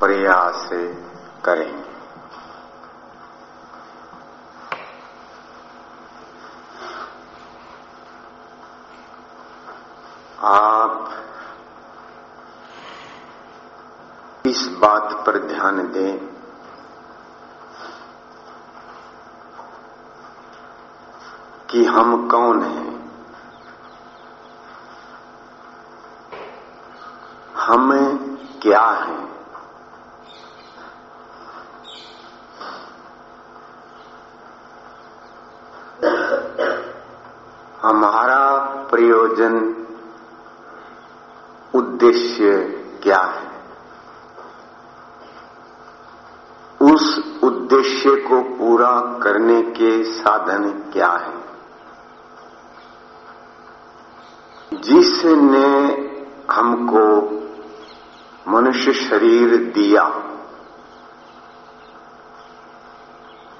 प्रयास करेंगे आप इस बात पर ध्यान दें। कि हम कौन हैं? हम क्या हैं हमारा प्रयोजन उद्देश्य क्या है? उस उद्देश्य को पूरा करने के साधन क्या है? जिसने हमको मनुष्य शरीर दिया,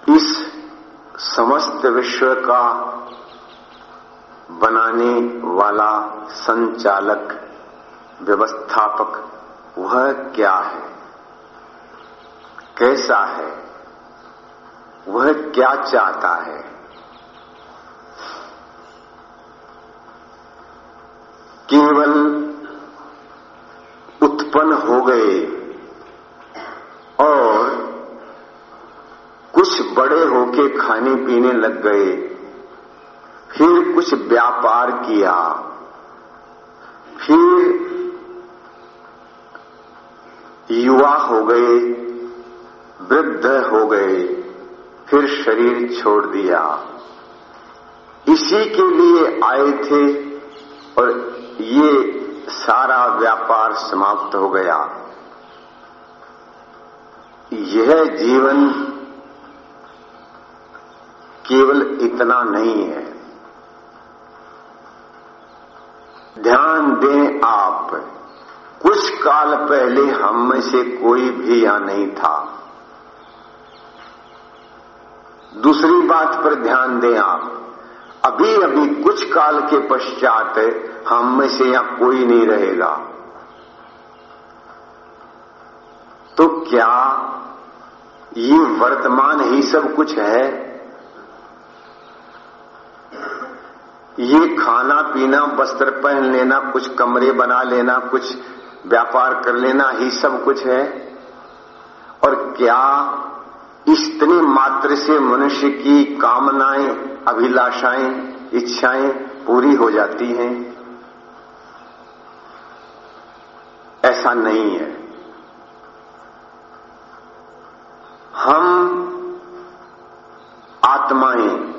इस समस्त विश्व का बनाने वाला संचालक व्यवस्थापक, वह क्या है? कैसा है? वह क्या चाहता है? केवल उत्पन्न हो गए और कुछ बड़े होके खाने पीने लग गए, फिर कुछ व्यापार किया, फिर युवा हो गए, वृद्ध हो गए, फिर शरीर छोड़ दिया। इसी के लिए आए थे और ये सारा व्यापार समाप्त हो गया। यह जीवन केवल इतना नहीं है। ध्यान दें आप कुछ काल पहले हम में से कोई भी यहाँ नहीं था। दूसरी बात पर ध्यान दें आप अभी अभी कुछ काल के पश्चात हम में से यहाँ कोई नहीं रहेगा। तो क्या ये वर्तमान ही सब कुछ है? ये खाना पीना वस्त्र पहन लेना, कुछ कमरे बना लेना, कुछ व्यापार कर लेना ही सब कुछ है। और क्या इतने मात्र से मनुष्य की कामनाएँ, अभिलाषाएँ, इच्छाएँ पूरी हो जाती हैं? ऐसा नहीं है। हम आत्माएँ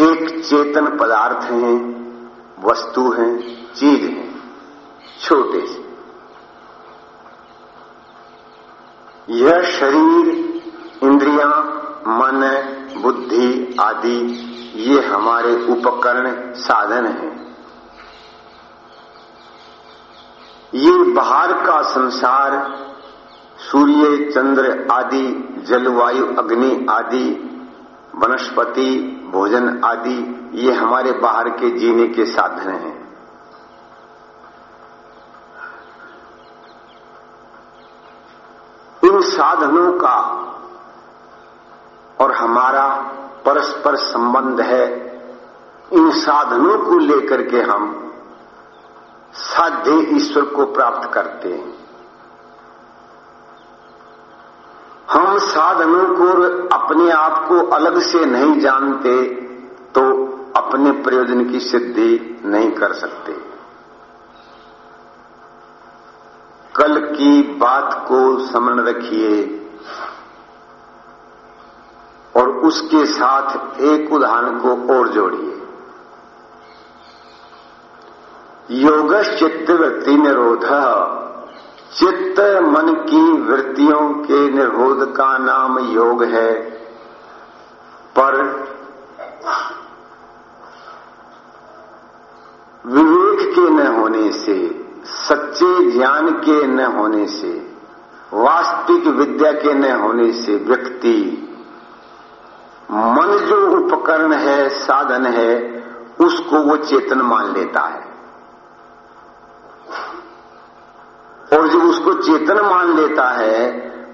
एक चेतन पदार्थ हैं। वस्तु हैं, चीज़ हैं, छोटे से। यह शरीर, इंद्रिया, मन, बुद्धि आदि, ये हमारे उपकरण साधन हैं। ये बाहर का संसार, सूर्य, चंद्र आदि, जलवायु, अग्नि आदि, वनस्पति, भोजन आदि ये हमारे बाहर के जीने के साधन हैं। इन साधनों का और हमारा परस्पर संबंध है, इन साधनों को लेकर के हम साध्य ईश्वर को प्राप्त करते हैं। हम साधनों को अपने आप को अलग से नहीं जानते तो अपने प्रयोजन की सिद्धि नहीं कर सकते। कल की बात को स्मरण रखिए और उसके साथ एक उदाहरण को और जोड़िए। योग चित्त वृत्ति निरोध, चित्त मन की वृत्तियों के निरोध का नाम योग है, पर विवेक के न होने से, सच्चे ज्ञान के न होने से, वास्तविक विद्या के न होने से व्यक्ति, मन जो उपकरण है, साधन है, उसको वो चेतन मान लेता है। और जब उसको चेतन मान लेता है,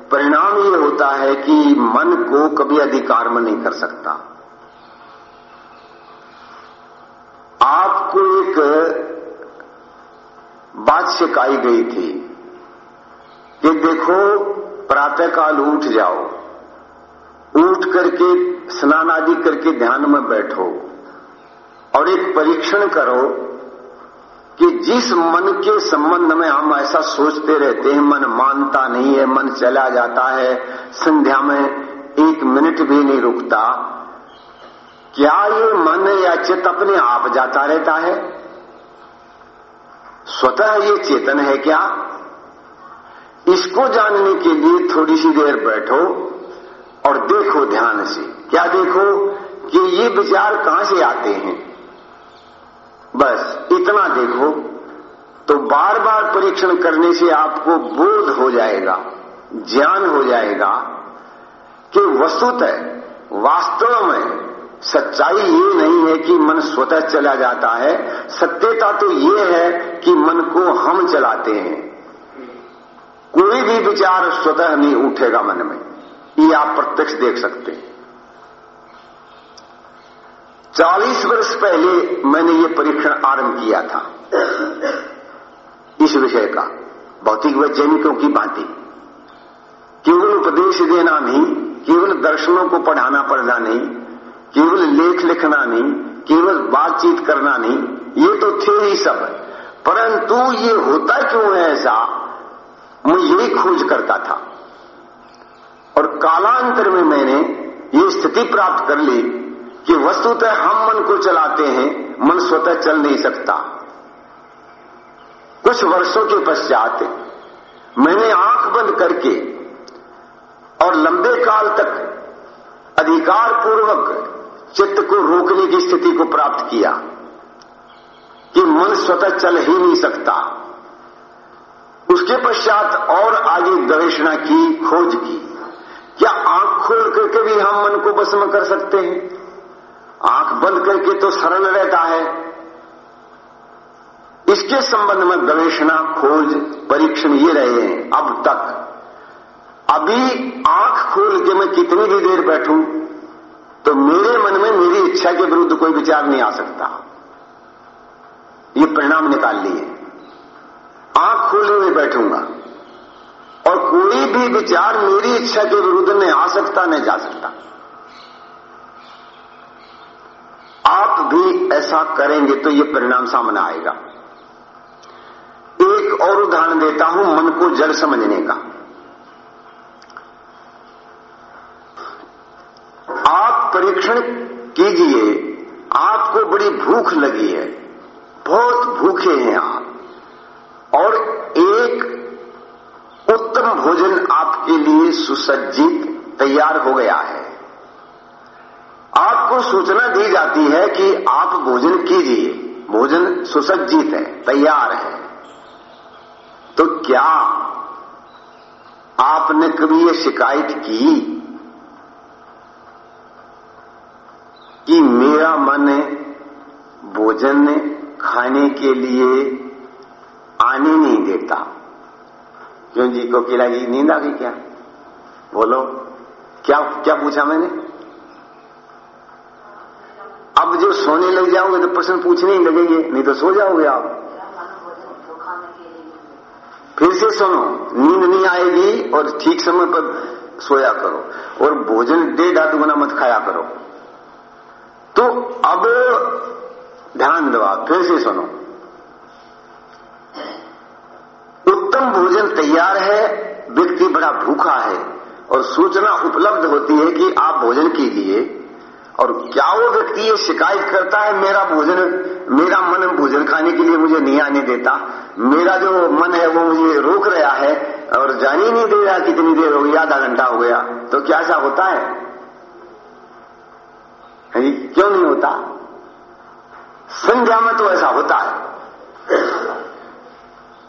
परिणाम ये होता है कि मन को कभी अधिकार में नहीं कर सकता आपको एक बात सिखाई गई थी। कि देखो, प्रातःकाल उठ जाओ। उठ करके, स्नान आदि करके ध्यान में बैठो। और एक परीक्षण करो कि जिस मन के संबंध में हम ऐसा सोचते रहते हैं, मन मानता नहीं है, मन चला जाता है, संध्या में एक मिनट भी नहीं रुकता, क्या ये मन या चित्त अपने आप जाता रहता है? स्वतः ये चेतन है क्या? इसको जानने के लिए थोड़ी सी देर बैठो और देखो ध्यान से। क्या देखो? कि ये विचार कहाँ से आते हैं? बस, इतना देखो तो बार बार परीक्षण करने से आपको बोध हो जाएगा, ज्ञान हो जाएगा कि वस्तुतः वास्तव में सच्चाई ये नहीं है कि मन स्वतः चला जाता है। सत्यता तो ये है कि मन को हम चलाते हैं। कोई भी विचार स्वतः नहीं उठेगा मन में। ये आप प्रत्यक्ष देख सकते हैं। चालीस वर्ष पहले मैंने ये परीक्षण आरंभ किया था। इस विषय का, भौतिक वैज्ञानिकों की बातें। केवल उपदेश देना नहीं, केवल दर्शनों को पढ़ाना पढ़ना नहीं केवल लेख लिखना नहीं, केवल बातचीत करना नहीं, ये तो थे ही। सब परंतु ये होता क्यों है ऐसा? मैं यही खोज करता था। और कालांतर में मैंने ये स्थिति प्राप्त कर ली कि वस्तुतः हम मन को चलाते हैं, मन स्वतः चल नहीं सकता। कुछ वर्षों के पश्चात मैंने आँख बंद करके और लंबे काल तक अधिकार पूर्वक चित्त को रोकने की स्थिति को प्राप्त किया कि मन स्वतः चल ही नहीं सकता। उसके पश्चात और आगे गवेषणा की, खोज की। क्या आँख खोल करके भी हम मन को बस में कर सकते हैं? आँख बंद करके तो सरल रहता है। इसके संबंध में गवेषणा, खोज, परीक्षण ये रहे हैं अब तक। अभी आँख खोल के मैं कितनी भी देर बैठूं तो मेरे मन में मेरी इच्छा के विरुद्ध कोई विचार नहीं आ सकता। ये परिणाम निकाल लिए। आँख खोले हुए बैठूँगा। और कोई भी विचार मेरी इच्छा के विरुद्ध नहीं आ सकता, नहीं जा सकता। आप भी ऐसा करेंगे तो ये परिणाम सामने आएगा। एक और उदाहरण देता हूँ मन को जड़ समझने का आप परीक्षण कीजिए। आपको बड़ी भूख लगी है। बहुत भूखे हैं आप। और एक उत्तम भोजन आपके लिए सुसज्जित तैयार हो गया है। आपको सूचना दी जाती है कि आप भोजन कीजिए। भोजन सुसज्जित है, तैयार है। तो क्या आपने कभी ये शिकायत की? कि मेरा मन भोजन खाने के लिए आने नहीं देता। क्यों जी को किला जी नींद आ गई क्या? बोलो, क्या क्या पूछा मैंने? अब जो सोने लग जाओगे तो प्रश्न पूछने ही लगेंगे, नहीं तो सो जाओगे आप। फिर से सुनो, नींद नहीं आएगी और ठीक समय पर सोया करो। और भोजन डेढ़ आध गुना मत खाया करो। तो अब ध्यान दो आप, फिर से सुनो। उत्तम भोजन तैयार है, व्यक्ति बड़ा भूखा है, और सूचना उपलब्ध होती है कि आप भोजन कीजिए, और क्या वो व्यक्ति ये शिकायत करता है, मेरा भोजन, मेरा मन भोजन खाने के लिए मुझे नहीं आने देता, मेरा जो मन है वो मुझे रोक रहा है, और जान ही नहीं दे रहा, कितनी देर हो गई, आधा घंटा हो गया तो क्या ऐसा होता है? क्यों नहीं होता संध्या में तो ऐसा होता है।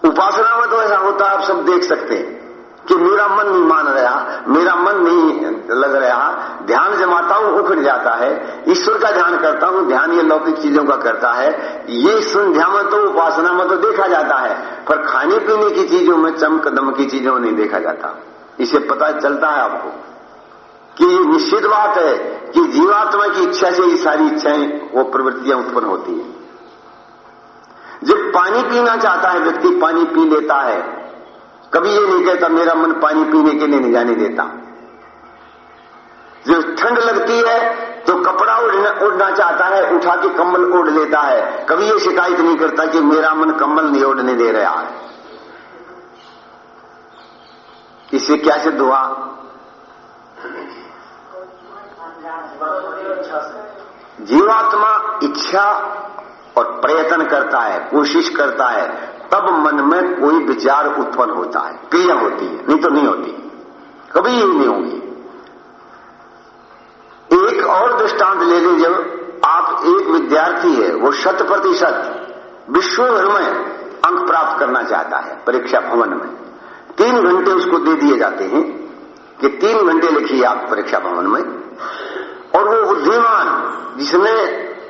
उपासना में तो ऐसा होता है, आप सब देख सकते हैं कि मेरा मन नहीं मान रहा, मेरा मन नहीं लग रहा, ध्यान जमाता हूँ, उखड़ जाता है। ईश्वर का ध्यान करता हूँ, ध्यान ये लौकिक चीज़ों का करता है। ये संध्या में तो उपासना में तो देखा जाता है, पर खाने पीने की चीज़ों में चमक दम की चीज़ों में नहीं देखा जाता। इसे पता चलता है आपको। कि निश्चित बात है कि जीवात्मा की इच्छा से ये सारी इच्छाएँ, वो प्रवृत्तियाँ उत्पन्न होती है। जब पानी पीना चाहता है, व्यक्ति पानी पी लेता है, कभी ये नहीं कहता, मेरा मन पानी पीने के लिए नहीं जाने देता। जब ठंड लगती है तो कपड़ा उड़ना उड़ना चाहता है, उठा के कम्बल ओढ़ लेता है। कभी ये शिकायत नहीं करता कि मेरा मन कम्बल नहीं ओढ़ने दे रहा है। इससे क्या सिद्ध हुआ? जीवात्मा इच्छा और प्रयत्न करता है, कोशिश करता है, तब मन में कोई विचार उत्पन्न होता है। क्रिया होती है, नहीं तो नहीं होती। कभी यही नहीं होगी। एक और दृष्टांत ले लीजिए, जब आप एक विद्यार्थी है, वो शत प्रतिशत विश्वभर में अंक प्राप्त करना चाहता है, परीक्षा भवन में। तीन घंटे उसको दे दिए जाते हैं कि तीन घंटे लिखिए आप परीक्षा भवन में। और वो बुद्धिमान, जिसने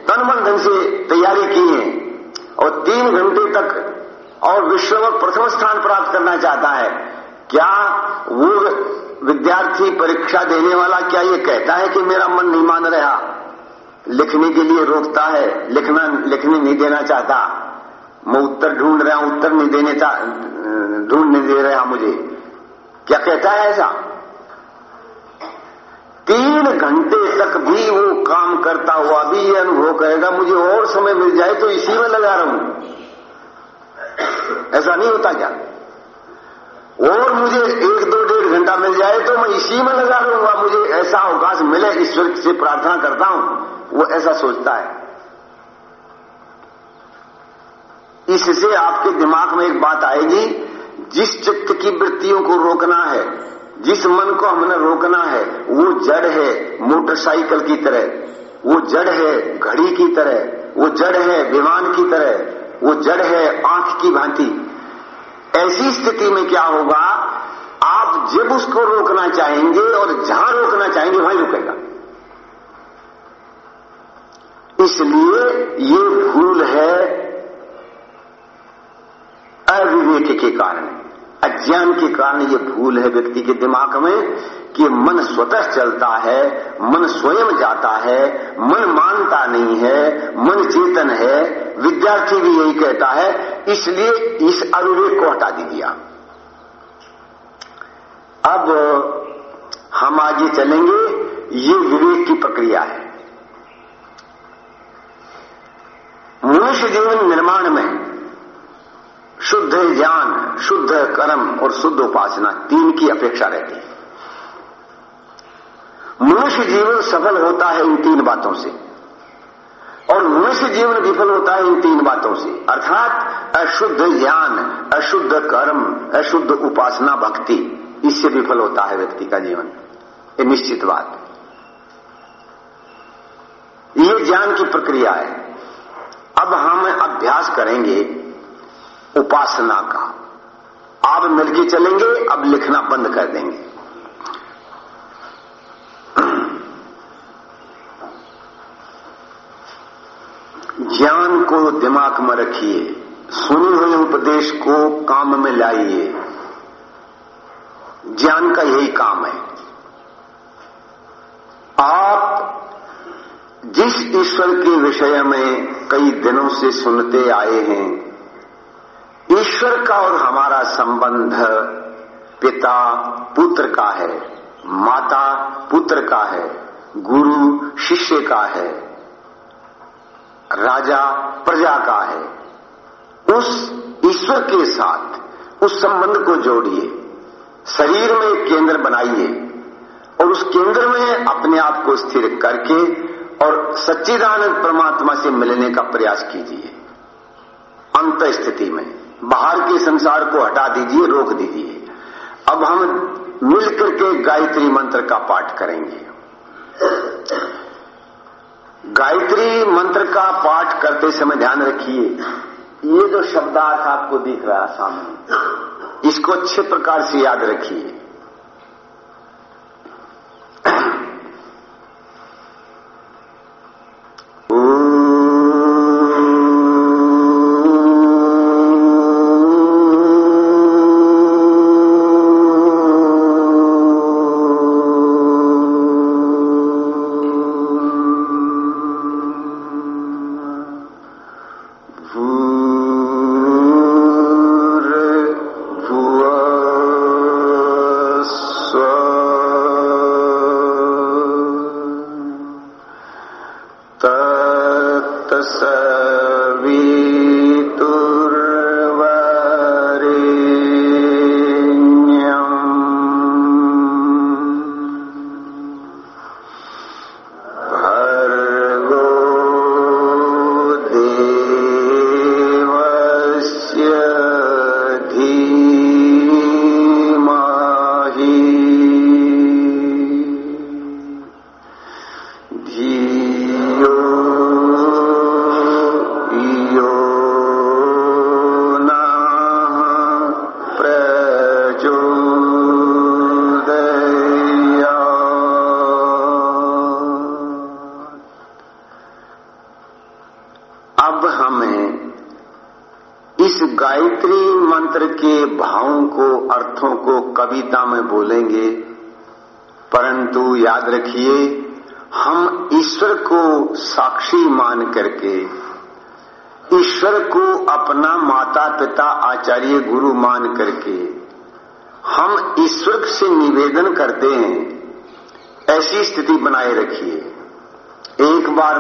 तन मन ढंग से तैयारी की है, और तीन घंटे तक और विश्व में प्रथम स्थान प्राप्त करना चाहता है। क्या वो विद्यार्थी परीक्षा देने वाला, क्या ये कहता है कि मेरा मन नहीं मान रहा? लिखने के लिए रोकता है, लिखना, लिखने नहीं देना चाहता। मैं उत्तर ढूंढ रहा हूँ, उत्तर नहीं देने ढूंढ नहीं दे रहा मुझे। क्या कहता है ऐसा? तीन घंटे तक भी वो काम करता हुआ भी ये अनुभव करेगा मुझे और समय मिल जाए तो इसी में लगा रहूँ। ऐसा नहीं होता क्या? और मुझे एक दो डेढ़ घंटा मिल जाए तो मैं इसी में लगा रहूँगा, मुझे ऐसा अवकाश मिले ईश्वर से प्रार्थना करता हूँ, वो ऐसा सोचता है। इससे आपके दिमाग में एक बात आएगी, जिस चित्त की वृत्तियों को रोकना है जिस मन को हमने रोकना है, वो जड़ है मोटरसाइकिल की तरह, वो जड़ है घड़ी की तरह, वो जड़ है विमान की तरह, वो जड़ है आँख की भांति। ऐसी स्थिति में क्या होगा? आप जब उसको रोकना चाहेंगे और जहाँ रोकना चाहेंगे, वहीं रुकेगा। इसलिए ये भूल है अविवेक के कारण। अज्ञान के कारण ये भूल है व्यक्ति के दिमाग में कि मन स्वतः चलता है, मन स्वयं जाता है, मन मानता नहीं है, मन चेतन है। विद्यार्थी भी यही कहता है, इसलिए इस अविवेक को हटा दीजिए अब हम आगे चलेंगे, ये विवेक की प्रक्रिया है। मनुष्य जीवन निर्माण में शुद्ध ज्ञान, शुद्ध कर्म और शुद्ध उपासना तीन की अपेक्षा रहती है। मनुष्य जीवन सफल होता है इन तीन बातों से। और मनुष्य जीवन विफल होता है इन तीन बातों से। अर्थात अशुद्ध ज्ञान, अशुद्ध कर्म, अशुद्ध उपासना भक्ति, इससे विफल होता है व्यक्ति का जीवन। ये निश्चित बात। ये ज्ञान की प्रक्रिया है। अब हम अभ्यास करेंगे उपासना का। आप मिलके चलेंगे, अब लिखना बंद कर देंगे। ज्ञान को दिमाग में रखिए, सुने हुए उपदेश को काम में लाइए। ज्ञान का यही काम है। आप जिस ईश्वर के विषय में कई दिनों से सुनते आए हैं ईश्वर का और हमारा संबंध पिता पुत्र का है, माता पुत्र का है, गुरु शिष्य का है, राजा प्रजा का है। उस ईश्वर के साथ, उस संबंध को जोड़िए, शरीर में केंद्र बनाइए और उस केंद्र में अपने आप को स्थिर करके और सच्चिदानंद परमात्मा से मिलने का प्रयास कीजिए। अंत स्थिति में। बाहर के संसार को हटा दीजिए, रोक दीजिए। अब हम मिलकर के गायत्री मंत्र का पाठ करेंगे। गायत्री मंत्र का पाठ करते समय ध्यान रखिए। ये जो शब्दार्थ आपको दिख रहा है सामने, इसको अच्छे प्रकार से याद रखिए।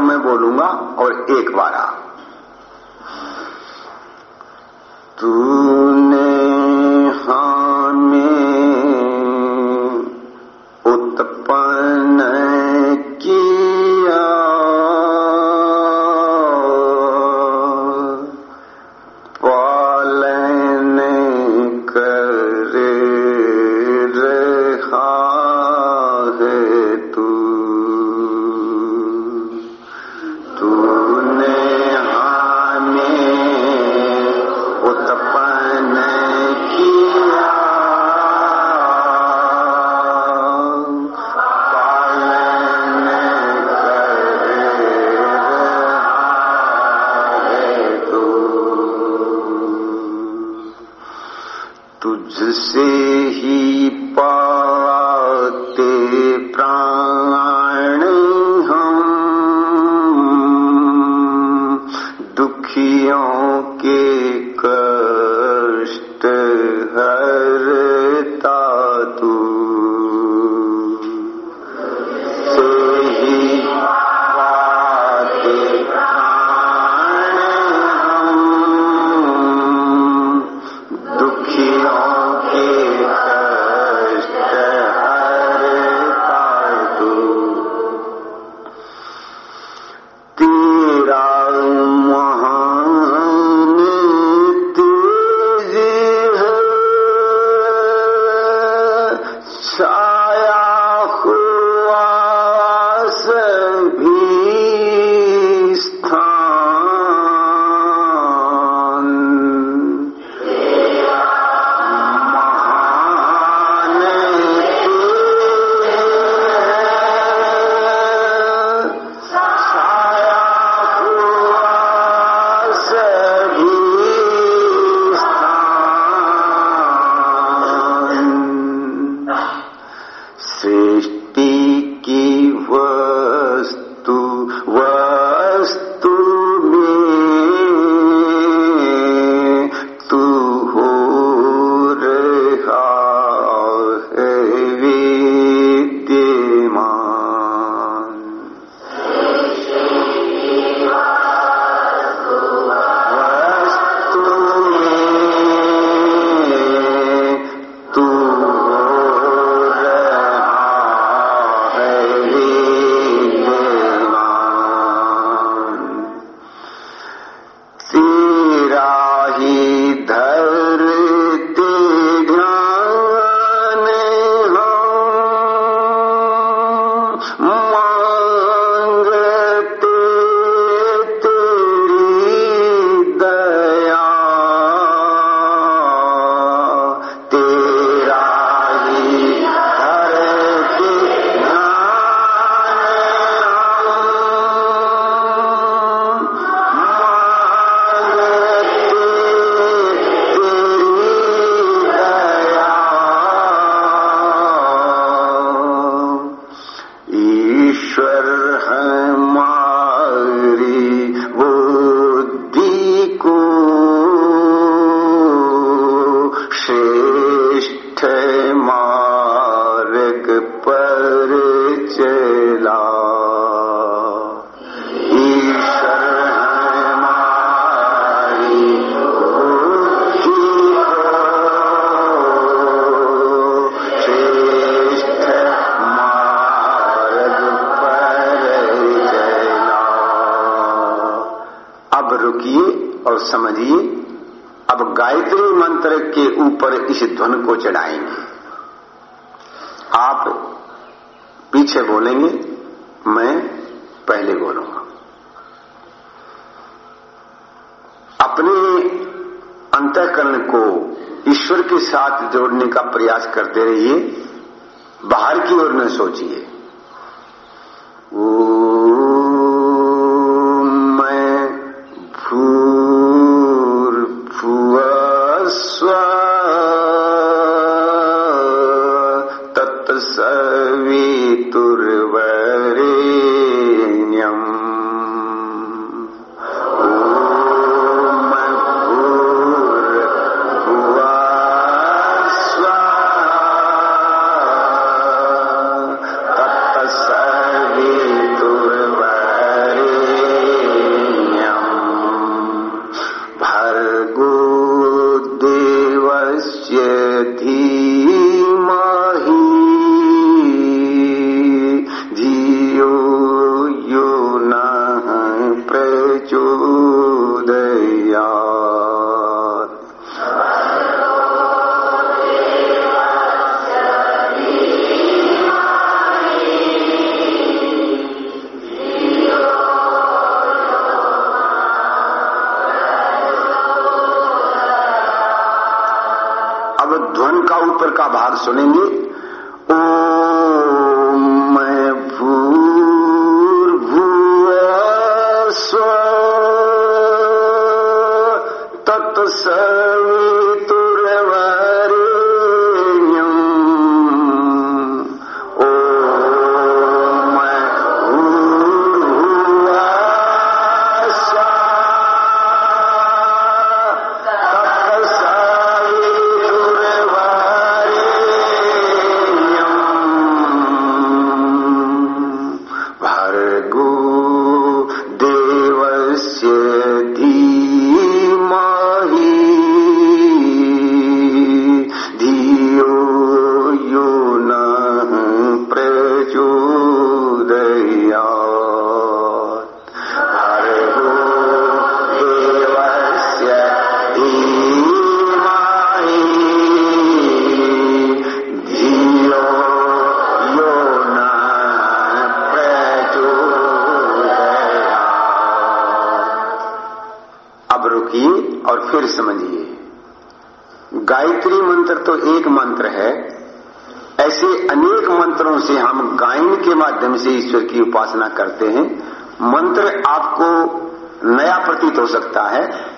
मैं बोलूँगा और एक बार आप तूने हमें उत्पन्न गायत्री मंत्र के ऊपर इस ध्वन को चढ़ाएँगे। आप पीछे बोलेंगे, मैं पहले बोलूँगा। अपने अंतकरण को ईश्वर के साथ जोड़ने का प्रयास करते रहिए, बाहर की ओर न सोचिए। बाद सुनेंगे उपासना करते हैं। मंत्र आपको नया प्रतीत हो सकता है,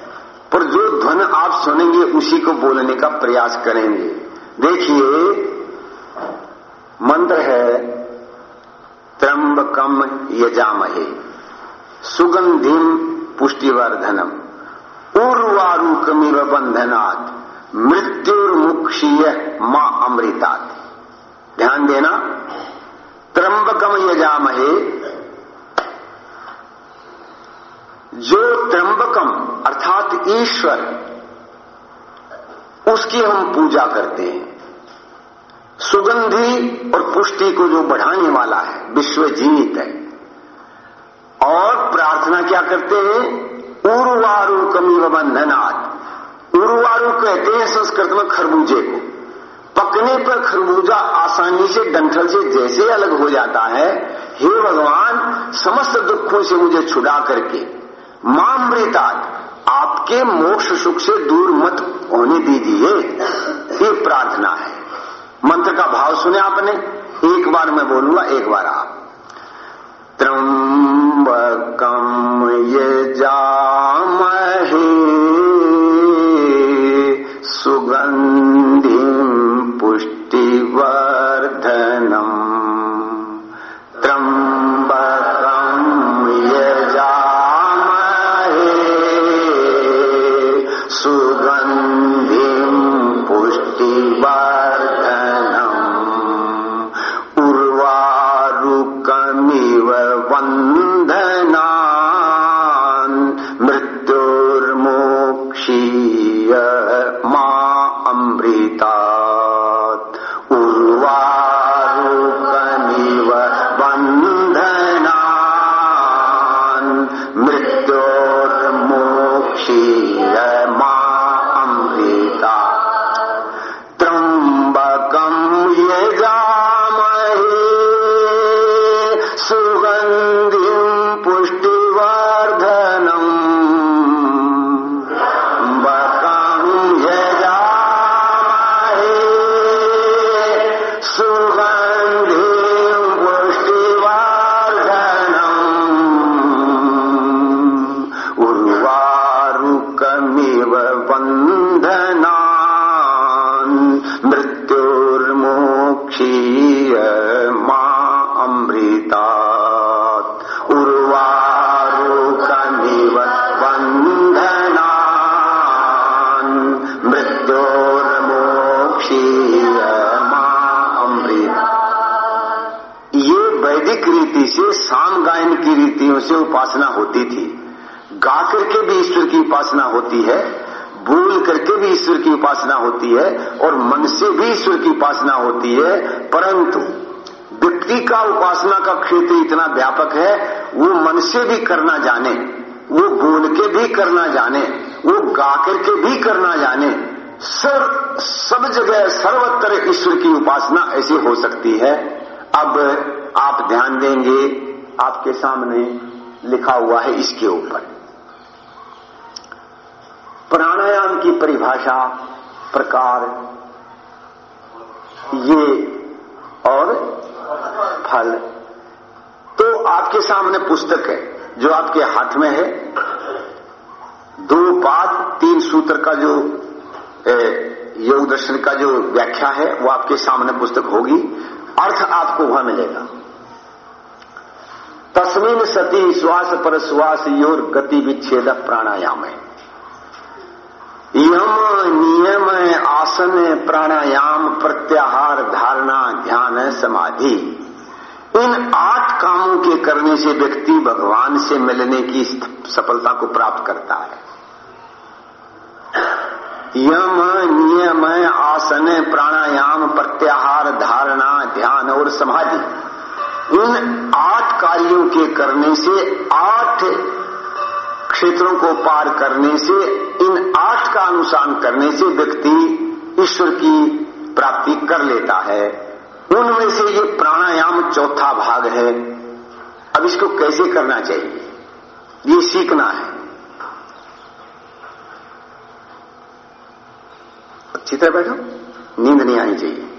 पर जो ध्वन आप सुनेंगे उसी को बोलने का प्रयास करेंगे। देखिए, मंत्र है, त्रंबकम यजामहे, सुगंधिम पुष्टिवर्धनम। उर्वारूकमिव बंधनात् मृत्युर्मुक्षीय माँ अमृतात्। ध्यान देना। त्रंबकम यजामहे। जो त्रंबकम अर्थात ईश्वर, उसकी हम पूजा करते हैं। सुगंधी और पुष्टि को जो बढ़ाने वाला है विश्व जीवित है। और प्रार्थना क्या करते हैं? उर्वारु कमी बंधनाथ उर्वारु कहते हैं संस्कृत में खरबूजे को। पकने पर खरबूजा आसानी से डंठल से जैसे अलग हो जाता है। हे भगवान, समस्त दुखों से मुझे छुड़ा करके। मामृता आपके मोक्ष सुख से दूर मत होने दीजिए ये प्रार्थना है। मंत्र का भाव सुने आपने? एक बार मैं बोलूँगा, एक बार आप। त्रंबकम ये जामहे होती है और मन से भी ईश्वर की उपासना होती है, परंतु व्यक्ति का उपासना का क्षेत्र इतना व्यापक है, वो मन से भी करना जाने, वो बोल के भी करना जाने, वो गा करके भी करना जाने सब सब जगह सर्वत्र ईश्वर की उपासना ऐसी हो सकती है। अब आप ध्यान देंगे, आपके सामने लिखा हुआ है इसके ऊपर। प्राणायाम की परिभाषा प्रकार ये और फल। तो आपके सामने पुस्तक है, जो आपके हाथ में है। दो पाद, तीन सूत्र का जो योग दर्शन का जो व्याख्या है, वो आपके सामने पुस्तक होगी। अर्थ आपको वहाँ मिलेगा। तस्मिन सती श्वास पर श्वास योर गति विच्छेद प्राणायाम। है यम नियम आसन प्राणायाम प्रत्याहार धारणा ध्यान समाधि। इन आठ कामों के करने से व्यक्ति भगवान से मिलने की सफलता को प्राप्त करता है। यम नियम आसन प्राणायाम प्रत्याहार धारणा ध्यान और समाधि। इन आठ कार्यों के करने से आठ क्षेत्रों को पार करने से, इन आठ का अनुसार करने से व्यक्ति ईश्वर की प्राप्ति कर लेता है। उनमें से ये प्राणायाम चौथा भाग है। अब इसको कैसे करना चाहिए? ये सीखना है। अच्छी तरह बैठो। नींद नहीं आनी चाहिए।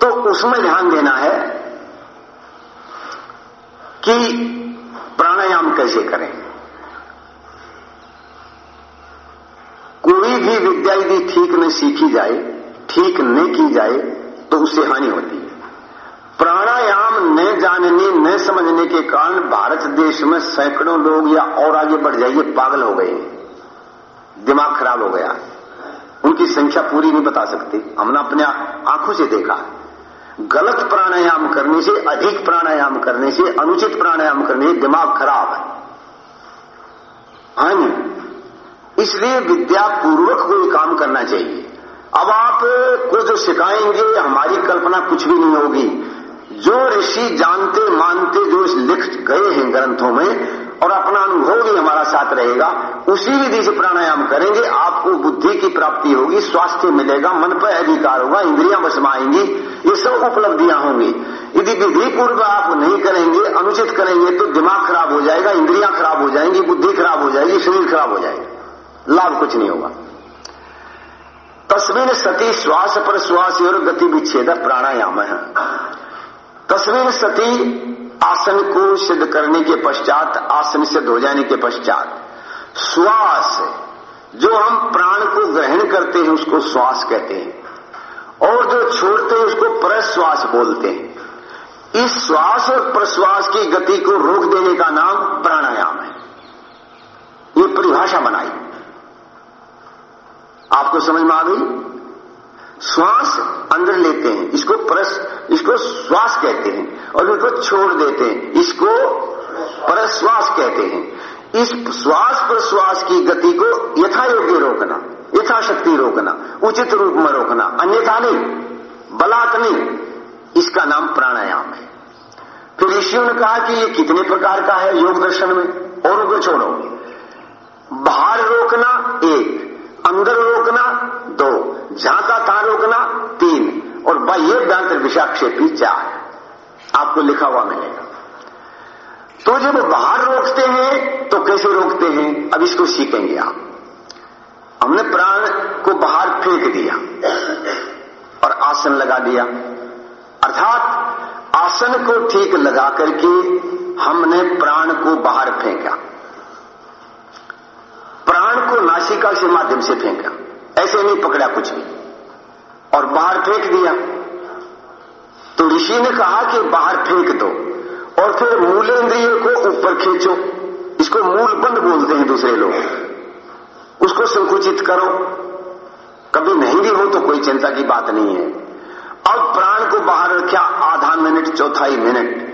तो उसमें ध्यान देना है कि प्राणायाम कैसे करें कोई भी विद्या यदि ठीक न सीखी जाए, ठीक न की जाए तो उससे हानि होती है। प्राणायाम न जानने, न समझने के कारण भारत देश में सैकड़ों लोग या और आगे बढ़ जाइए, पागल हो गए। दिमाग खराब हो गया। उनकी संख्या पूरी नहीं बता सकती। हमने अपने आँखों से देखा। गलत प्राणायाम करने से, अधिक प्राणायाम करने से, अनुचित प्राणायाम करने से दिमाग खराब है। हानि इसलिए विद्या पूर्वक कोई काम करना चाहिए। अब आप को जो सिखाएँगे, हमारी कल्पना कुछ भी नहीं होगी। जो ऋषि जानते, मानते, जो लिख गए हैं ग्रंथों में, और अपना अनुभव भी हमारा साथ रहेगा, उसी विधि से प्राणायाम करेंगे, आपको बुद्धि की प्राप्ति होगी, स्वास्थ्य मिलेगा, मन पर अधिकार होगा, इंद्रियाँ बस ये सब उपलब्धियाँ होंगी। यदि विधि पूर्व आप नहीं करेंगे, अनुचित करेंगे तो दिमाग खराब हो जाएगा, इंद्रियाँ खराब हो जाएँगी, बुद्धि खराब हो जाएगी, शरीर खराब हो जाएगा। लाभ कुछ नहीं होगा। तस्वीर सती श्वास पर श्वास और गति विच्छेद प्राणायाम है। तस्वीर सती आसन को सिद्ध करने के पश्चात, आसन सिद्ध हो जाने के पश्चात, श्वास, जो हम प्राण को ग्रहण करते हैं, उसको श्वास कहते हैं। और जो छोड़ते हैं, उसको प्रश्वास बोलते हैं। इस श्वास और प्रश्वास की गति को रोक देने का नाम प्राणायाम है। ये परिभाषा बनाई। आपको समझ में आ गई? श्वास अंदर लेते हैं, इसको परस, इसको श्वास कहते हैं और इसको छोड़ देते हैं, इसको परश्वास कहते हैं। इस श्वास प्रश्वास की गति को यथा योग्य रोकना, यथाशक्ति रोकना, उचित रूप में रोकना, अन्यथा नहीं, बलात् नहीं, इसका नाम प्राणायाम है। फिर ऋषियों ने कहा कि ये कितने प्रकार का है योग दर्शन में? और उनको छोड़ो। बाहर रोकना एक अंदर रोकना, दो, झांका था रोकना, तीन, और बाह्य व्यांतर विषाक्षेपी चार। आपको लिखा हुआ मिलेगा। तो जब बाहर रोकते हैं तो कैसे रोकते हैं? अब इसको सीखेंगे आप। हमने प्राण को बाहर फेंक दिया और आसन लगा दिया। अर्थात आसन को ठीक लगा करके हमने प्राण को बाहर फेंका। प्राण को नासिका के माध्यम से फेंका। ऐसे नहीं पकड़ा कुछ भी। और बाहर फेंक दिया। तो ऋषि ने कहा कि बाहर फेंक दो। और फिर मूलेंद्रिय को ऊपर खींचो। इसको मूल बंद बोलते हैं दूसरे लोग। उसको संकुचित करो। कभी नहीं भी हो तो कोई चिंता की बात नहीं है। अब प्राण को बाहर रखा आधा मिनट, चौथाई मिनट।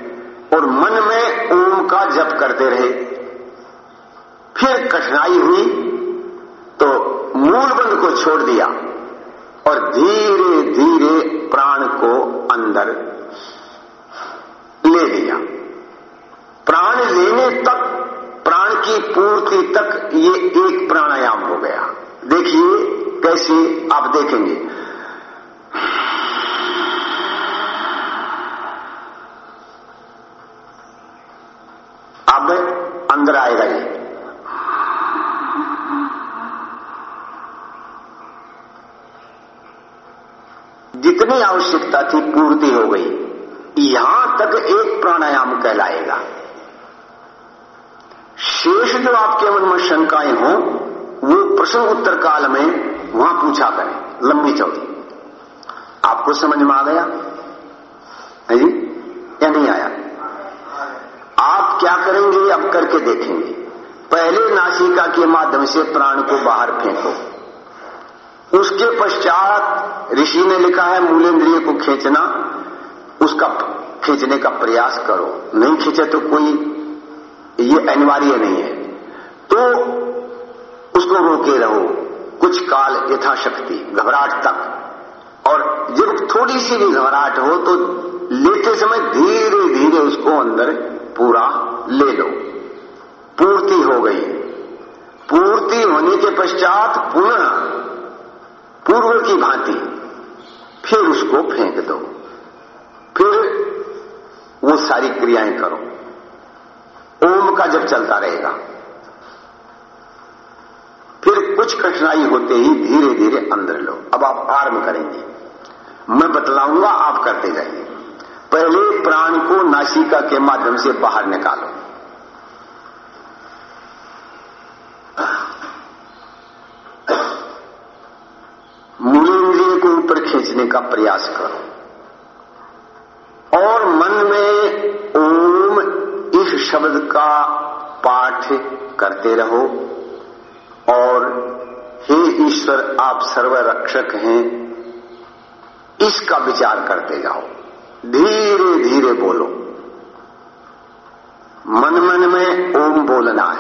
और मन में ओम का जप करते रहे। फिर कठिनाई हुई तो मूल बंद को छोड़ दिया और धीरे धीरे प्राण को अंदर ले लिया। प्राण लेने तक, प्राण की पूर्ति तक ये एक प्राणायाम हो गया। देखिए कैसे आप देखेंगे। अब अंदर आएगा ये। जितनी आवश्यकता थी पूर्ति हो गई। यहाँ तक एक प्राणायाम कहलाएगा। शेष जो आपके मन में शंकाएँ हो, वो प्रश्न उत्तर काल में वहाँ पूछा करें, लंबी चौड़ी। आपको समझ में आ गया? है जी? या नहीं आया? आप क्या करेंगे, अब करके देखेंगे। पहले नासिका के माध्यम से प्राण को बाहर फेंको। उसके पश्चात ऋषि ने लिखा है मूलेंद्रिय को खींचना, उसका खींचने का प्रयास करो। नहीं खींचे तो कोई, ये अनिवार्य नहीं है। तो उसको रोके रहो। कुछ काल यथाशक्ति, घबराहट तक। और जब थोड़ी सी भी घबराहट हो तो लेते समय धीरे धीरे उसको अंदर पूरा ले लो। पूर्ति हो गई। पूर्ति होने के पश्चात पुनः पूर्व की भांति, फिर उसको फेंक दो। फिर वो सारी क्रियाएँ करो। ओम का जब चलता रहेगा, फिर कुछ कठिनाई होते ही धीरे धीरे अंदर लो। अब आप आरंभ करेंगे। मैं बतलाऊँगा, आप करते जाइए। पहले प्राण को नासिका के माध्यम से बाहर निकालो मूलेंद्रिय को खींचने का प्रयास करो। और मन में ओम इस शब्द का पाठ करते रहो। और हे ईश्वर, आप सर्वरक्षक हैं, इसका विचार करते जाओ। धीरे धीरे बोलो। मन मन में ओम बोलना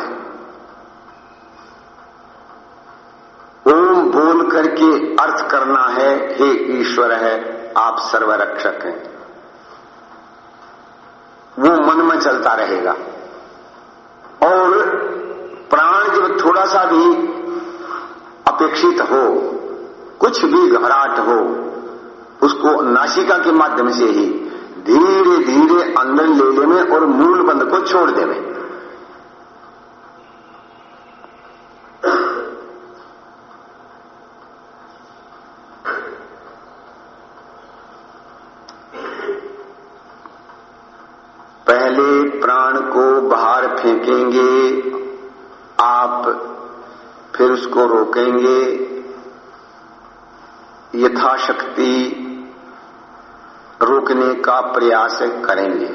करके अर्थ करना है, हे ईश्वर है, आप सर्वरक्षक हैं। वो मन में चलता रहेगा। और प्राण जब थोड़ा सा भी अपेक्षित हो, कुछ भी घबराहट हो, उसको नासिका के माध्यम से ही धीरे धीरे अंदर ले लेने और मूल बंद को छोड़ देवे पहले प्राण को बाहर फेंकेंगे आप फिर उसको रोकेंगे। यथाशक्ति रोकने का प्रयास करेंगे।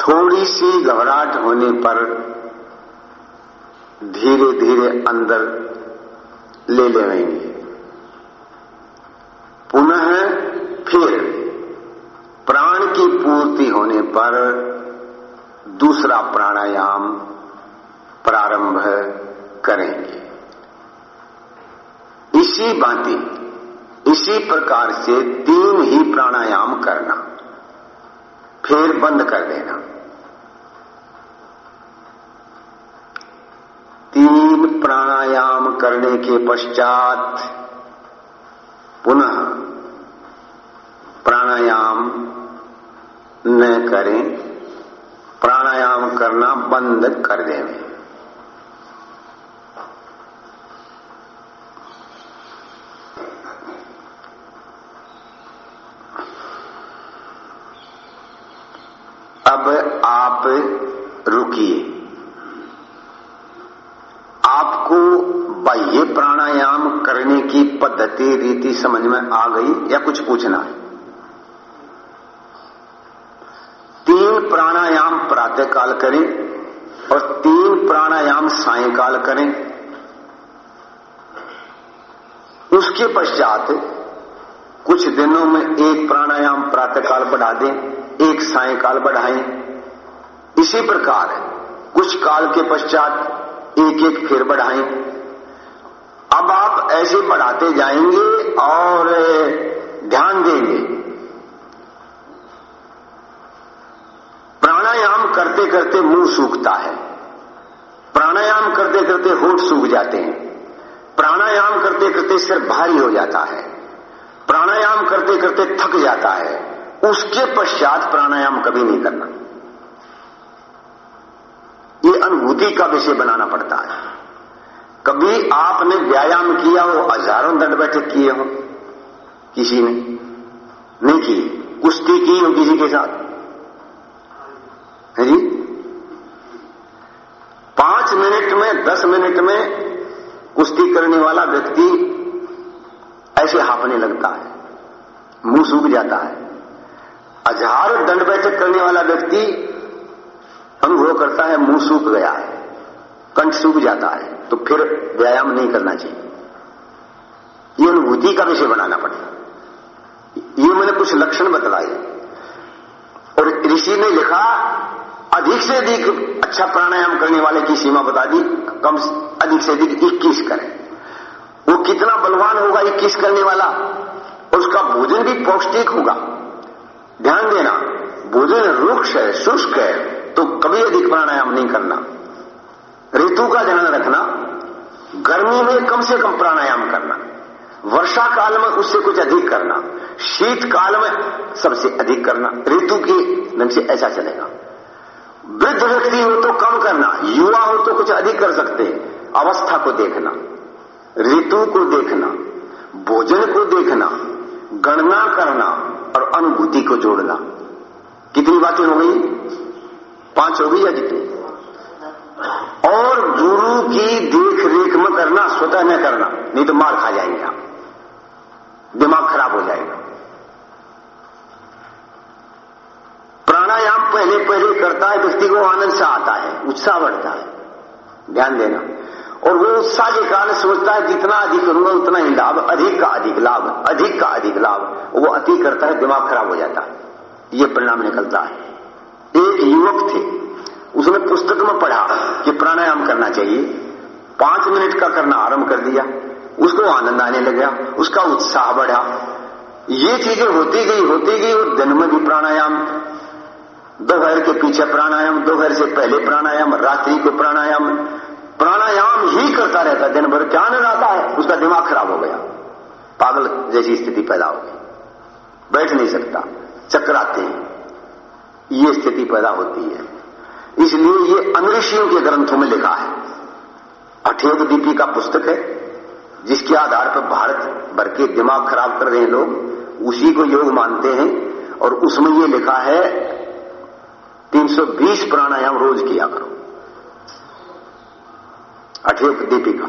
थोड़ी सी घबराहट होने पर धीरे धीरे अंदर ले लेंगे। पुनः फिर प्राण की पूर्ति होने पर दूसरा प्राणायाम प्रारंभ करेंगे। इसी बाती, इसी प्रकार से तीन ही प्राणायाम करना, फिर बंद कर देना। तीन प्राणायाम करने के पश्चात पुनः प्राणायाम न करें, प्राणायाम करना बंद कर दें अब आप रुकिए। आपको बाह्य प्राणायाम करने की पद्धति, रीति समझ में आ गई या कुछ पूछना है? तीन प्राणायाम प्रातःकाल करें और तीन प्राणायाम सायकाल करें। उसके पश्चात कुछ दिनों में एक प्राणायाम प्रातःकाल बढ़ा दें, एक सायकाल बढ़ाएँ। इसी प्रकार कुछ काल के पश्चात एक एक फिर बढ़ाएँ। अब आप ऐसे बढ़ाते जाएँगे और ध्यान देंगे। प्राणायाम करते करते मुँह सूखता है। प्राणायाम करते करते होठ सूख जाते हैं। प्राणायाम करते करते सिर भारी हो जाता है। प्राणायाम करते करते थक जाता है। उसके पश्चात प्राणायाम कभी नहीं करना। ये अनुभूति का विषय बनाना पड़ता है। कभी आपने व्यायाम किया हो, हज़ारों दंड बैठक किए हो, किसी ने? नहीं की कुश्ती की हो किसी के साथ? है जी? पाँच मिनट में, दस मिनट में कुश्ती करने वाला व्यक्ति ऐसे हाफने लगता है। मुँह सूख जाता है। हज़ार दंड बैठक करने वाला व्यक्ति अनुभव करता है, मुँह सूख गया, कंठ सूख जाता है तो फिर व्यायाम नहीं करना चाहिए। ये अनुभूति का विषय बनाना पड़ेगा। ये मैंने कुछ लक्षण बतलाए। और ऋषि ने लिखा, अधिक से अधिक अच्छा प्राणायाम करने वाले की सीमा बता दी, कम अधिक से अधिक इक्कीस करें। वो कितना बलवान होगा इक्कीस करने वाला? और उसका भोजन भी पौष्टिक होगा। ध्यान देना, भोजन रुक्ष है, शुष्क है तो कभी अधिक प्राणायाम नहीं करना। ऋतु का ध्यान रखना, गर्मी में कम से कम प्राणायाम करना, वर्षा काल में उससे कुछ अधिक करना, शीत काल में सबसे अधिक करना, ऋतु के ढंग से ऐसा चलेगा। वृद्ध व्यक्ति हो तो कम करना, युवा हो तो कुछ अधिक कर सकते हैं, अवस्था को देखना, ऋतु को देखना, भोजन को देखना, गणना करना और अनुभूति को जोड़ना। कितनी बातें हो गई? पाँच हो गई या कितनी और गुरु की देख रेख में करना, स्वतः न करना, नहीं तो मार खा जाएँगे आप। दिमाग खराब हो जाएगा। प्राणायाम पहले पहले करता है, व्यक्ति को आनंद से आता है, उत्साह बढ़ता है। ध्यान देना। और वो उत्साह के कारण सोचता है, जितना अधिक करूँगा, उतना ही लाभ, अधिक का अधिक लाभ, अधिक का अधिक लाभ। वो अति करता है, दिमाग खराब हो जाता है। ये परिणाम निकलता है। एक युवक थे। उसने पुस्तक में पढ़ा कि प्राणायाम करना चाहिए। पाँच मिनट का करना आरंभ कर दिया। उसको आनंद आने लग। उसका उत्साह बढ़ा। ये चीज़ें होती गई होती गई और दिन में भी प्राणायाम। दोपहर के पीछे प्राणायाम, दोपहर से पहले प्राणायाम, रात्रि को प्राणायाम। प्राणायाम ही करता रहता दिन भर। क्या आनंद आता है? उसका दिमाग खराब हो गया। पागल जैसी स्थिति पैदा हो गई। बैठ नहीं सकता। चक्कर आते हैं। ये स्थिति पैदा होती है। इसलिए ये अनऋषियों के ग्रंथों में लिखा है। अठेग दीपी का पुस्तक है, जिसके आधार पर भारत भर के दिमाग खराब कर रहे हैं लोग, उसी को योग मानते हैं, और उसमें ये लिखा है 320 प्राणायाम रोज किया करो। अठेक दीपिका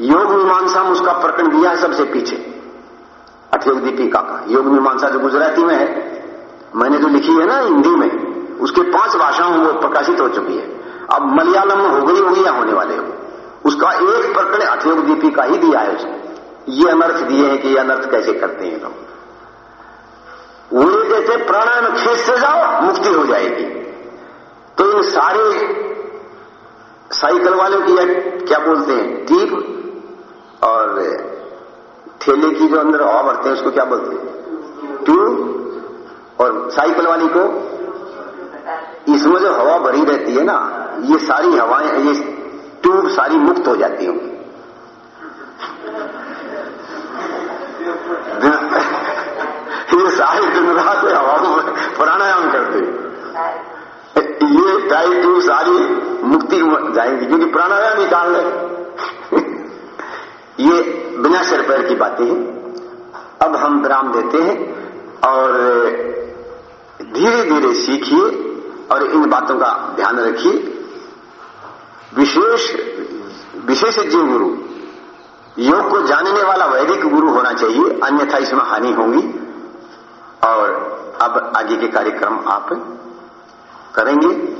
योग मीमांसा में उसका प्रकरण दिया है सबसे पीछे। अठेक दीपिका का। योग मीमांसा जो गुजराती में है मैंने जो लिखी है ना हिंदी में, उसके पाँच भाषाओं में वो प्रकाशित हो चुकी है। अब मलयालम में हो गई होगी या होने वाले हो उसका एक प्रकरण अठयोग दीपिका ही दिया है उसने। ये अनर्थ दिए हैं कि ये अनर्थ कैसे करते हैं लोग। वो ये कहते प्राणायाम खेत से जाओ, मुक्ति हो जाएगी। तो इन सारे साइकिल वालों की क्या बोलते हैं टीप और ठेले की जो अंदर हवा भरते हैं, उसको क्या बोलते हैं? ट्यूब और साइकिल वाली को इसमें जो हवा भरी रहती है ना, ये सारी हवाएँ, ये ट्यूब सारी मुक्त हो जाती होंगी ये सारे दिन रात हवाओं में प्राणायाम करते ये टाइप ट्यूब सारी मुक्ति जाएँगी, क्योंकि प्राणायाम निकाल ले ये बिना सिर पैर की बातें हैं। अब हम विराम देते हैं और धीरे धीरे सीखिए और इन बातों का ध्यान रखिए। विशेष विशेषज्ञ गुरु योग को जानने वाला वैदिक गुरु होना चाहिए, अन्यथा इसमें हानि होगी। और अब आगे के कार्यक्रम आप करेंगे।